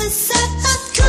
for supper.